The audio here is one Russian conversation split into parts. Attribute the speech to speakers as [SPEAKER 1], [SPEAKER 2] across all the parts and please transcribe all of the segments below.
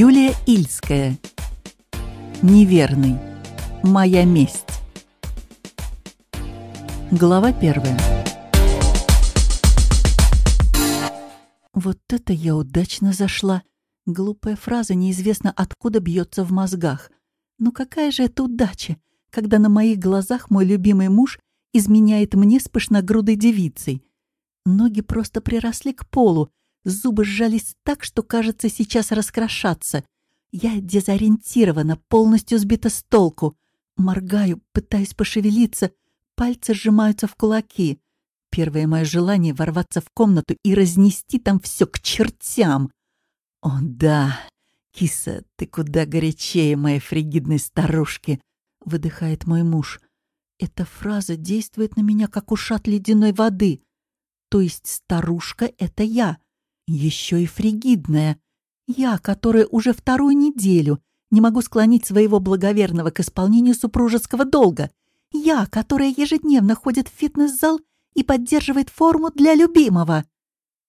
[SPEAKER 1] Юлия Ильская. Неверный. Моя месть. Глава первая. Вот это я удачно зашла. Глупая фраза неизвестно откуда бьется в мозгах. Но какая же это удача, когда на моих глазах мой любимый муж изменяет мне с пышногрудой девицей. Ноги просто приросли к полу, Зубы сжались так, что, кажется, сейчас раскрошатся. Я дезориентирована, полностью сбита с толку. Моргаю, пытаюсь пошевелиться, пальцы сжимаются в кулаки. Первое мое желание — ворваться в комнату и разнести там все к чертям. О, да, киса, ты куда горячее моей фригидной старушки, — выдыхает мой муж. Эта фраза действует на меня, как ушат ледяной воды. То есть старушка — это я. Еще и фригидная. Я, которая уже вторую неделю не могу склонить своего благоверного к исполнению супружеского долга. Я, которая ежедневно ходит в фитнес-зал и поддерживает форму для любимого.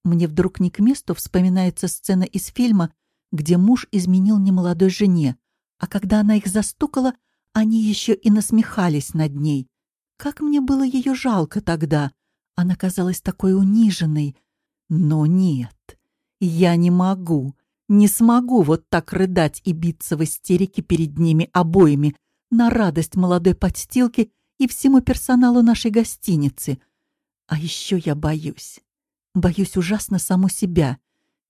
[SPEAKER 1] Мне вдруг не к месту вспоминается сцена из фильма, где муж изменил немолодой жене, а когда она их застукала, они еще и насмехались над ней. Как мне было ее жалко тогда. Она казалась такой униженной, но нет, я не могу, не смогу вот так рыдать и биться в истерике перед ними обоими на радость молодой подстилки и всему персоналу нашей гостиницы. А еще я боюсь. Боюсь ужасно саму себя.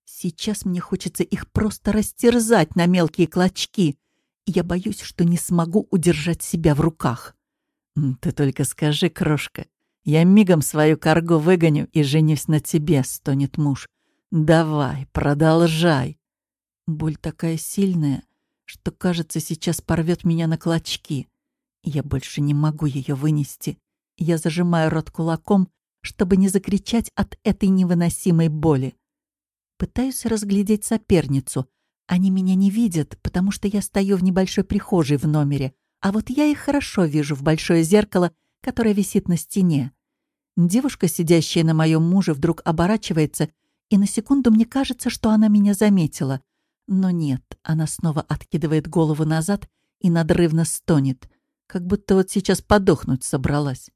[SPEAKER 1] Сейчас мне хочется их просто растерзать на мелкие клочки. Я боюсь, что не смогу удержать себя в руках. «Ты только скажи, крошка, я мигом свою каргу выгоню и женюсь на тебе», — стонет муж. «Давай, продолжай». Боль такая сильная, что, кажется, сейчас порвет меня на клочки. Я больше не могу ее вынести. Я зажимаю рот кулаком, чтобы не закричать от этой невыносимой боли. Пытаюсь разглядеть соперницу. Они меня не видят, потому что я стою в небольшой прихожей в номере, а вот я их хорошо вижу в большое зеркало, которое висит на стене. Девушка, сидящая на моем муже, вдруг оборачивается, и на секунду мне кажется, что она меня заметила. Но нет, она снова откидывает голову назад и надрывно стонет, как будто вот сейчас подохнуть собралась.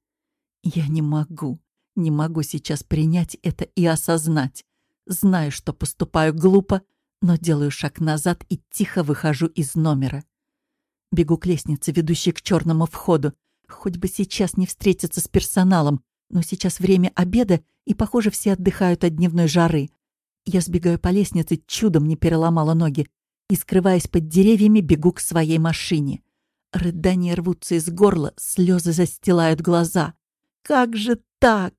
[SPEAKER 1] Я не могу, не могу сейчас принять это и осознать. Знаю, что поступаю глупо, но делаю шаг назад и тихо выхожу из номера. Бегу к лестнице, ведущей к черному входу. Хоть бы сейчас не встретиться с персоналом, но сейчас время обеда, и, похоже, все отдыхают от дневной жары. Я сбегаю по лестнице, чудом не переломала ноги, и, скрываясь под деревьями, бегу к своей машине. Рыдания рвутся из горла, слезы застилают глаза. Как же так?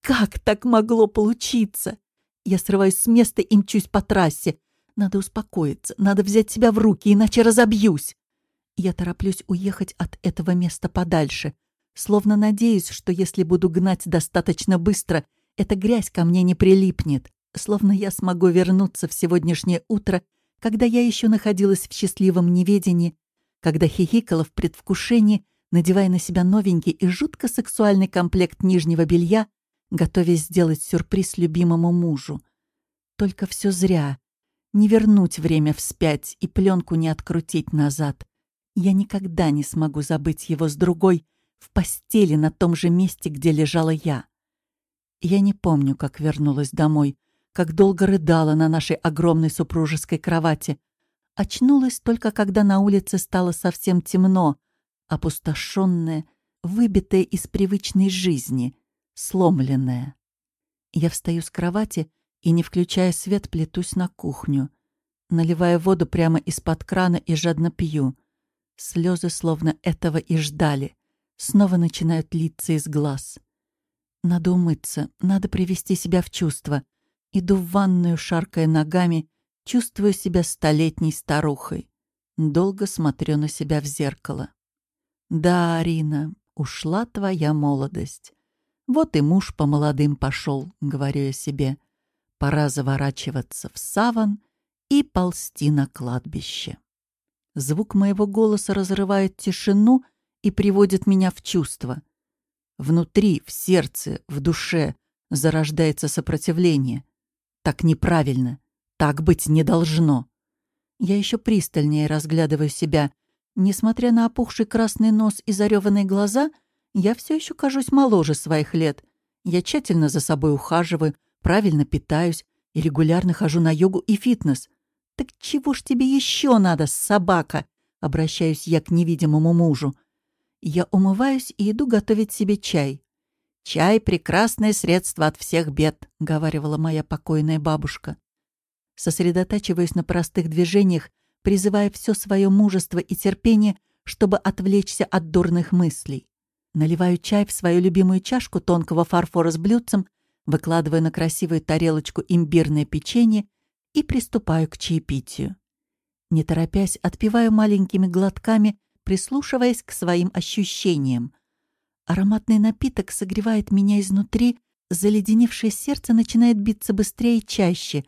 [SPEAKER 1] Как так могло получиться? Я срываюсь с места и мчусь по трассе. Надо успокоиться, надо взять себя в руки, иначе разобьюсь. Я тороплюсь уехать от этого места подальше, словно надеюсь, что если буду гнать достаточно быстро, эта грязь ко мне не прилипнет, словно я смогу вернуться в сегодняшнее утро, когда я еще находилась в счастливом неведении, когда хихикала в предвкушении, надевая на себя новенький и жутко сексуальный комплект нижнего белья, готовясь сделать сюрприз любимому мужу. Только все зря. Не вернуть время вспять и пленку не открутить назад. Я никогда не смогу забыть его с другой, в постели на том же месте, где лежала я. Я не помню, как вернулась домой, как долго рыдала на нашей огромной супружеской кровати. Очнулась только, когда на улице стало совсем темно, опустошенная, выбитая из привычной жизни, сломленная. Я встаю с кровати и, не включая свет, плетусь на кухню. Наливая воду прямо из-под крана и жадно пью. Слезы словно этого и ждали. Снова начинают литься из глаз. Надо умыться, надо привести себя в чувство. Иду в ванную, шаркая ногами, чувствую себя столетней старухой. Долго смотрю на себя в зеркало. Да, Арина, ушла твоя молодость. Вот и муж по молодым пошел, говорю я себе. Пора заворачиваться в саван и ползти на кладбище. Звук моего голоса разрывает тишину и приводит меня в чувство. Внутри, в сердце, в душе зарождается сопротивление. Так неправильно, так быть не должно. Я еще пристальнее разглядываю себя. Несмотря на опухший красный нос и зареванные глаза, я все еще кажусь моложе своих лет. Я тщательно за собой ухаживаю, правильно питаюсь и регулярно хожу на йогу и фитнес. «Так чего ж тебе еще надо, собака?» Обращаюсь я к невидимому мужу. Я умываюсь и иду готовить себе чай. «Чай — прекрасное средство от всех бед», — говаривала моя покойная бабушка. Сосредотачиваясь на простых движениях, призывая все свое мужество и терпение, чтобы отвлечься от дурных мыслей. Наливаю чай в свою любимую чашку тонкого фарфора с блюдцем, выкладываю на красивую тарелочку имбирное печенье и приступаю к чаепитию. Не торопясь, отпиваю маленькими глотками, прислушиваясь к своим ощущениям. Ароматный напиток согревает меня изнутри, заледеневшее сердце начинает биться быстрее и чаще.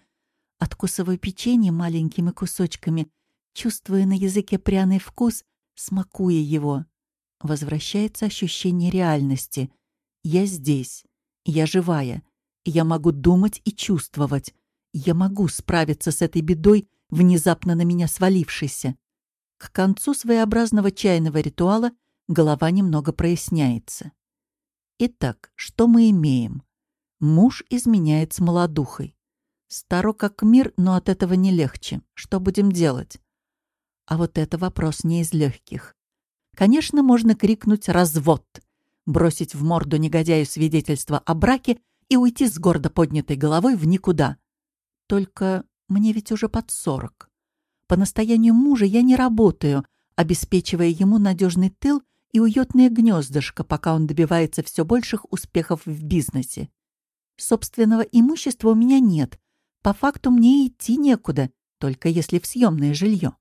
[SPEAKER 1] Откусываю печенье маленькими кусочками, чувствуя на языке пряный вкус, смакуя его. Возвращается ощущение реальности. Я здесь. Я живая. Я могу думать и чувствовать. Я могу справиться с этой бедой, внезапно на меня свалившейся. К концу своеобразного чайного ритуала голова немного проясняется. Итак, что мы имеем? Муж изменяет с молодухой. Старо как мир, но от этого не легче. Что будем делать? А вот это вопрос не из легких. Конечно, можно крикнуть «развод», бросить в морду негодяю свидетельство о браке и уйти с гордо поднятой головой в никуда. Только мне ведь уже под сорок. По настоянию мужа я не работаю, обеспечивая ему надежный тыл и уютное гнездышко, пока он добивается все больших успехов в бизнесе. Собственного имущества у меня нет. По факту мне идти некуда, только если в съемное жилье.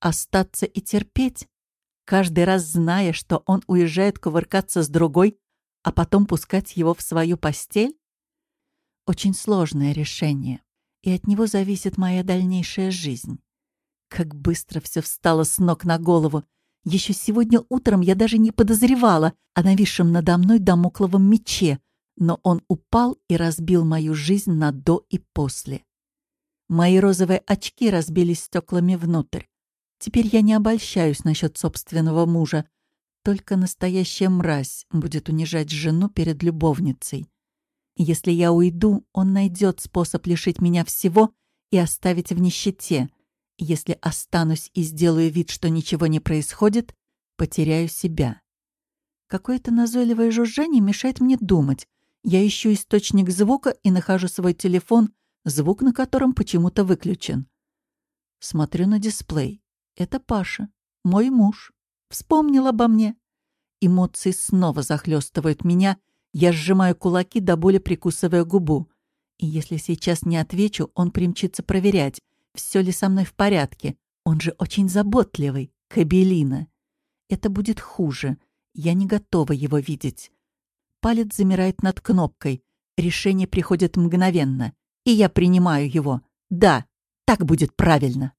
[SPEAKER 1] Остаться и терпеть, каждый раз зная, что он уезжает кувыркаться с другой, а потом пускать его в свою постель? Очень сложное решение и от него зависит моя дальнейшая жизнь. Как быстро все встало с ног на голову. Еще сегодня утром я даже не подозревала о нависшем надо мной домокловом мече, но он упал и разбил мою жизнь на до и после. Мои розовые очки разбились стеклами внутрь. Теперь я не обольщаюсь насчет собственного мужа. Только настоящая мразь будет унижать жену перед любовницей. Если я уйду, он найдет способ лишить меня всего и оставить в нищете. Если останусь и сделаю вид, что ничего не происходит, потеряю себя. Какое-то назойливое жужжание мешает мне думать. Я ищу источник звука и нахожу свой телефон, звук на котором почему-то выключен. Смотрю на дисплей. Это Паша, мой муж. Вспомнил обо мне. Эмоции снова захлестывают меня, я сжимаю кулаки, до боли прикусывая губу. И если сейчас не отвечу, он примчится проверять, все ли со мной в порядке. Он же очень заботливый, Кабелина. Это будет хуже. Я не готова его видеть. Палец замирает над кнопкой. Решение приходит мгновенно. И я принимаю его. Да, так будет правильно.